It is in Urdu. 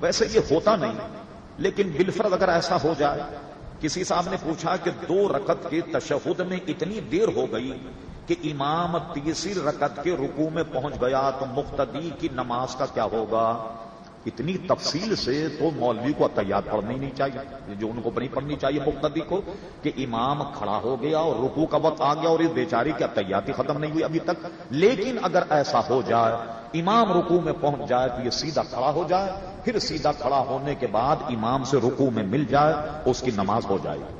ویسے یہ ہوتا نہیں. لیکن بالفرد اگر ایسا ہو جائے، کسی صاحب نے پوچھا کہ دو رکت کے تشہد میں اتنی دیر ہو گئی کہ امام تیسری رکت کے رکو میں پہنچ گیا تو مختدی کی نماز کا کیا ہوگا؟ اتنی تفصیل سے تو مولوی کو اتیات پڑھنی نہیں چاہیے۔ جو ان کو بڑی پڑھنی چاہیے مقتدی کو کہ امام کھڑا ہو گیا اور رکو کا وقت آ گیا اور اس بیچاری کی اتیاتی ختم نہیں ہوئی ابھی تک۔ لیکن اگر ایسا ہو جائے، امام رکو میں پہنچ جائے تو یہ سیدھا کھڑا ہو جائے۔ پھر سیدھا کھڑا ہونے کے بعد امام سے رکو میں مل جائے، اس کی نماز ہو جائے۔